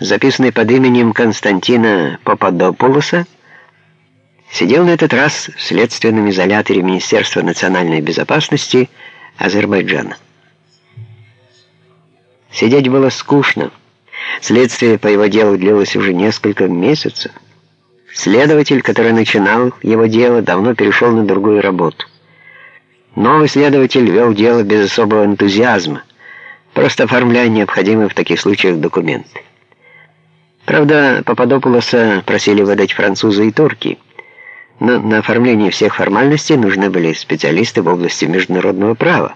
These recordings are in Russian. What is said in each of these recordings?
записанный под именем Константина Пападопулоса, сидел на этот раз в следственном изоляторе Министерства национальной безопасности Азербайджана. Сидеть было скучно. Следствие по его делу длилось уже несколько месяцев. Следователь, который начинал его дело, давно перешел на другую работу. Новый следователь вел дело без особого энтузиазма, просто оформляя необходимые в таких случаях документы. Правда, Пападопулоса просили выдать французы и турки, но на оформление всех формальностей нужны были специалисты в области международного права,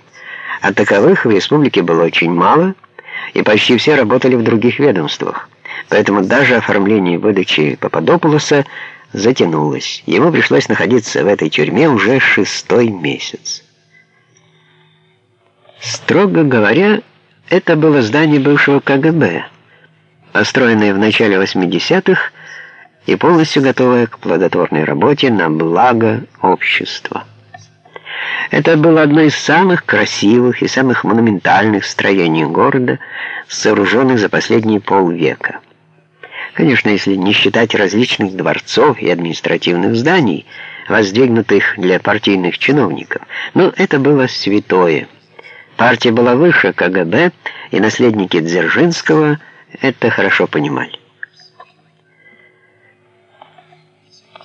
а таковых в республике было очень мало, и почти все работали в других ведомствах. Поэтому даже оформление выдачи Пападопулоса затянулось. Ему пришлось находиться в этой тюрьме уже шестой месяц. Строго говоря, это было здание бывшего КГБ, построенное в начале 80-х и полностью готовое к плодотворной работе на благо общества. Это было одно из самых красивых и самых монументальных строений города, сооруженных за последние полвека. Конечно, если не считать различных дворцов и административных зданий, воздвигнутых для партийных чиновников, но это было святое. Партия была выше КГБ, и наследники Дзержинского это хорошо понимали.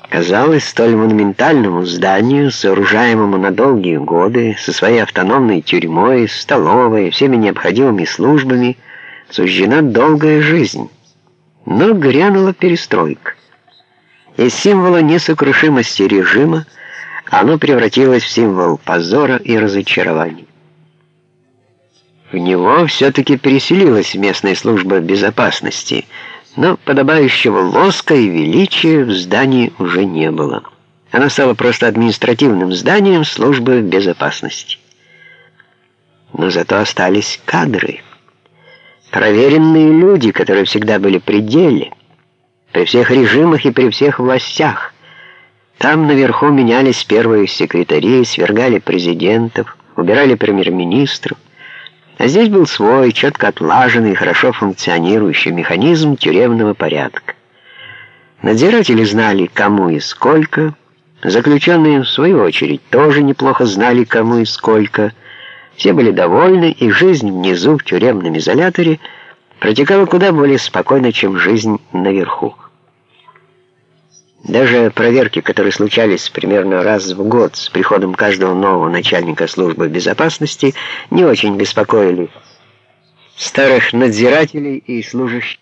Казалось, столь монументальному зданию, сооружаемому на долгие годы, со своей автономной тюрьмой, столовой, всеми необходимыми службами, суждена долгая жизнь. Но грянула перестройка. Из символа несокрушимости режима оно превратилось в символ позора и разочарования. В него все-таки переселилась местная служба безопасности, но подобающего лоска и величия в здании уже не было. Оно стало просто административным зданием службы безопасности. Но зато остались кадры – Проверенные люди, которые всегда были при деле, при всех режимах и при всех властях. Там наверху менялись первые секретари, свергали президентов, убирали премьер-министров. А здесь был свой, четко отлаженный, хорошо функционирующий механизм тюремного порядка. Надзиратели знали, кому и сколько. Заключенные, в свою очередь, тоже неплохо знали, кому и сколько – все были довольны, и жизнь внизу в тюремном изоляторе протекала куда более спокойно, чем жизнь наверху. Даже проверки, которые случались примерно раз в год с приходом каждого нового начальника службы безопасности, не очень беспокоили старых надзирателей и служащих.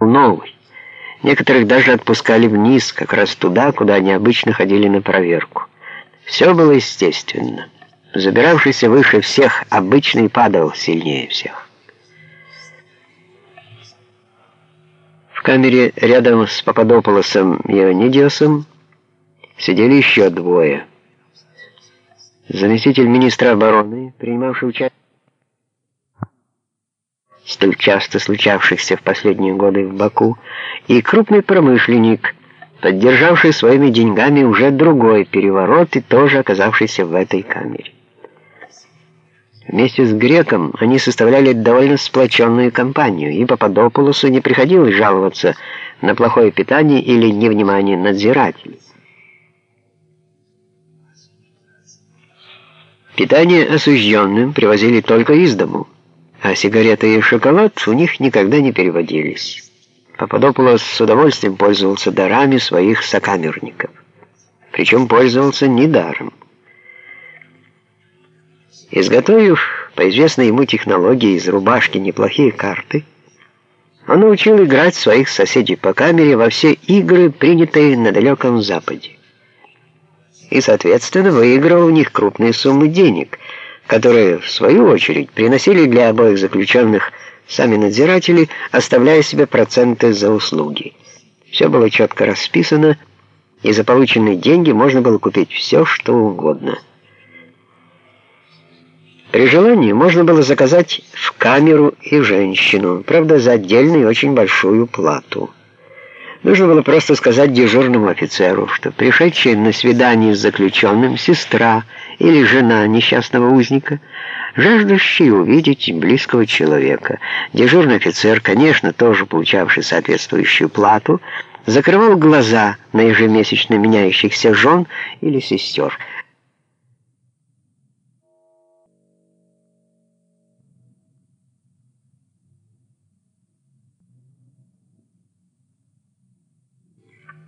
новый. Некоторых даже отпускали вниз, как раз туда, куда они обычно ходили на проверку. Все было естественно. Забиравшийся выше всех обычный падал сильнее всех. В камере рядом с Пападополосом Ионидиосом сидели еще двое. Заместитель министра обороны, принимавший участие столь часто случавшихся в последние годы в Баку, и крупный промышленник, поддержавший своими деньгами уже другой переворот и тоже оказавшийся в этой камере. Вместе с греком они составляли довольно сплоченную компанию, и Пападопулосу не приходилось жаловаться на плохое питание или невнимание надзирателей. Питание осужденным привозили только из дому а сигареты и шоколад у них никогда не переводились. Пападопулос с удовольствием пользовался дарами своих сокамерников. Причем пользовался недаром. Изготовив по известной ему технологии из рубашки неплохие карты, он научил играть своих соседей по камере во все игры, принятые на далеком Западе. И, соответственно, выиграл у них крупные суммы денег – которые, в свою очередь, приносили для обоих заключенных сами надзиратели, оставляя себе проценты за услуги. Все было четко расписано, и за полученные деньги можно было купить все, что угодно. При желании можно было заказать в камеру и женщину, правда, за отдельную очень большую плату. Нужно было просто сказать дежурному офицеру, что пришедшая на свидание с заключенным сестра или жена несчастного узника, жаждущие увидеть близкого человека. Дежурный офицер, конечно, тоже получавший соответствующую плату, закрывал глаза на ежемесячно меняющихся жен или сестер –